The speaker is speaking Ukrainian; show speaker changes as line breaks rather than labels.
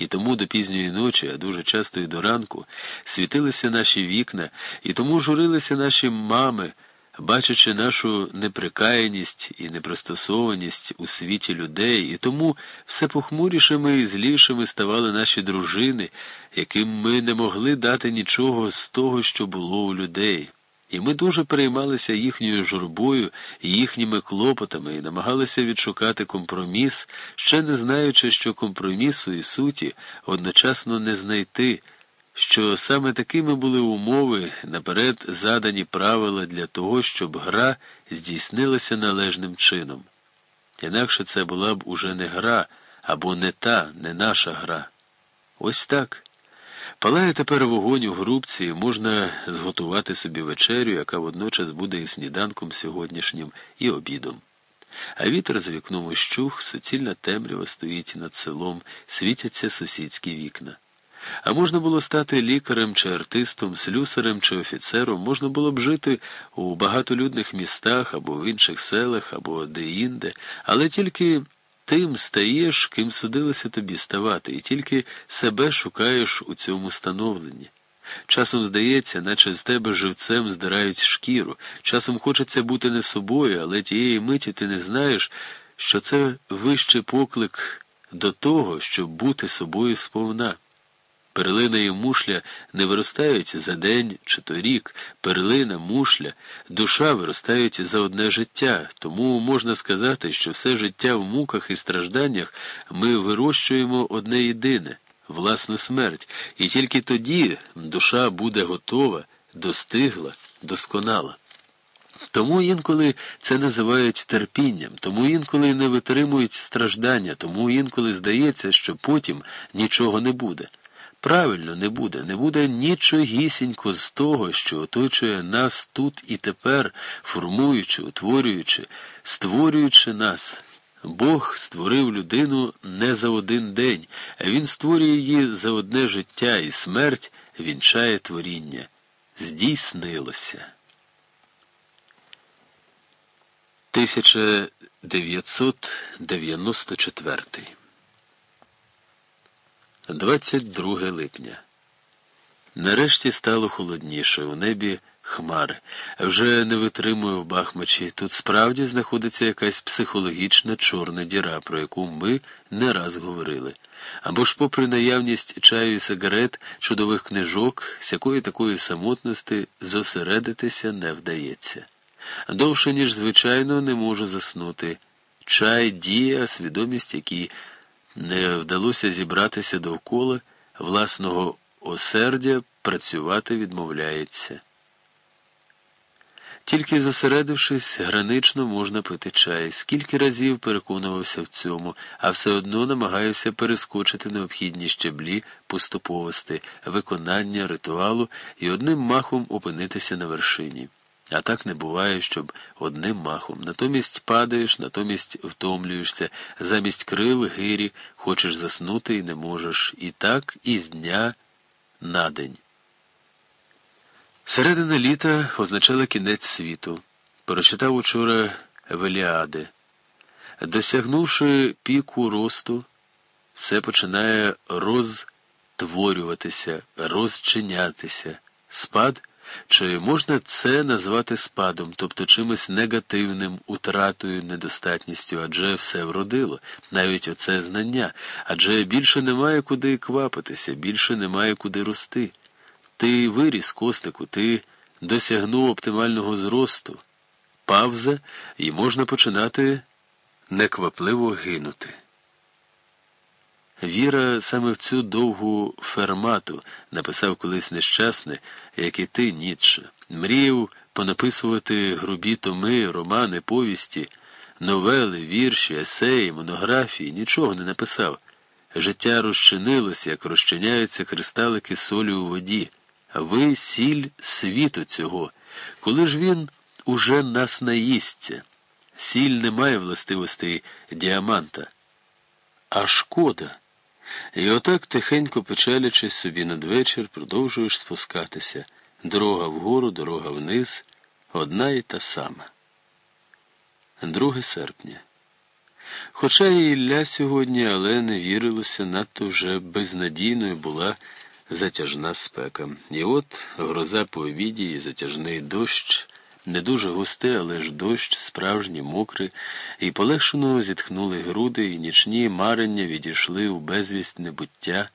І тому до пізньої ночі, а дуже часто і до ранку, світилися наші вікна, і тому журилися наші мами, бачачи нашу неприкаяність і непристосованість у світі людей, і тому все похмурішими і злішими ставали наші дружини, яким ми не могли дати нічого з того, що було у людей. І ми дуже переймалися їхньою журбою, їхніми клопотами і намагалися відшукати компроміс, ще не знаючи, що компромісу і суті одночасно не знайти, що саме такими були умови, наперед задані правила для того, щоб гра здійснилася належним чином. Інакше це була б уже не гра або не та, не наша гра. Ось так. Палає тепер вогонь у грубці, можна зготувати собі вечерю, яка водночас буде і сніданком сьогоднішнім, і обідом. А вітер за вікном ущух, суцільна темрява стоїть над селом, світяться сусідські вікна. А можна було стати лікарем чи артистом, слюсарем чи офіцером, можна було б жити у багатолюдних містах або в інших селах, або де-інде, але тільки тим стаєш, ким судилося тобі ставати, і тільки себе шукаєш у цьому становленні. Часом здається, наче з тебе живцем здирають шкіру, часом хочеться бути не собою, але тієї миті ти не знаєш, що це вищий поклик до того, щоб бути собою сповна. Перлина і мушля не виростають за день чи то рік, перлина, мушля, душа виростають за одне життя, тому можна сказати, що все життя в муках і стражданнях ми вирощуємо одне єдине власну смерть, і тільки тоді душа буде готова, достигла, досконала. Тому інколи це називають терпінням, тому інколи не витримують страждання, тому інколи здається, що потім нічого не буде. Правильно, не буде, не буде нічогісінько з того, що оточує нас тут і тепер, формуючи, утворюючи, створюючи нас. Бог створив людину не за один день, а Він створює її за одне життя, і смерть вінчає творіння. Здійснилося. 1994 22 липня. Нарешті стало холодніше, у небі хмари. Вже не витримую в Бахмачі. Тут справді знаходиться якась психологічна чорна діра, про яку ми не раз говорили. Або ж, попри наявність чаю і сигарет, чудових книжок, сякої такої самотності зосередитися не вдається. Довше, ніж звичайно, не можу заснути. Чай діє, а свідомість, якій не вдалося зібратися довкола власного осердя, працювати відмовляється. Тільки зосередившись, гранично можна пити чай. Скільки разів переконувався в цьому, а все одно намагаюся перескочити необхідні щеблі поступовості, виконання ритуалу і одним махом опинитися на вершині. А так не буває, щоб одним махом. Натомість падаєш, натомість втомлюєшся, замість крил, гирі, хочеш заснути і не можеш. І так із дня на день. Середина літа означала кінець світу. Прочитав учора Веліади. Досягнувши піку росту, все починає розтворюватися, розчинятися. Спад. Чи можна це назвати спадом, тобто чимось негативним, утратою, недостатністю, адже все вродило, навіть оце знання, адже більше немає куди квапитися, більше немає куди рости. Ти виріс, костику, ти досягнув оптимального зросту, павза, і можна починати неквапливо гинути. Віра саме в цю довгу фермату написав колись нещасне, як і ти, Ніцше. Мріяв понаписувати грубі томи, романи, повісті, новели, вірші, есеї, монографії, нічого не написав. Життя розчинилося, як розчиняються кристалики солі у воді. Ви сіль світу цього. Коли ж він уже нас наїсться? Сіль не має властивостей діаманта. А шкода. І отак, тихенько печалячись собі надвечір, продовжуєш спускатися. Дорога вгору, дорога вниз, одна і та сама. 2 серпня. Хоча і Ілля сьогодні, але не вірилося, надто вже безнадійною була затяжна спека. І от гроза по обіді і затяжний дощ, не дуже густе, але ж дощ, справжній, мокрий, і полегшено зітхнули груди, і нічні марення відійшли у безвість небуття.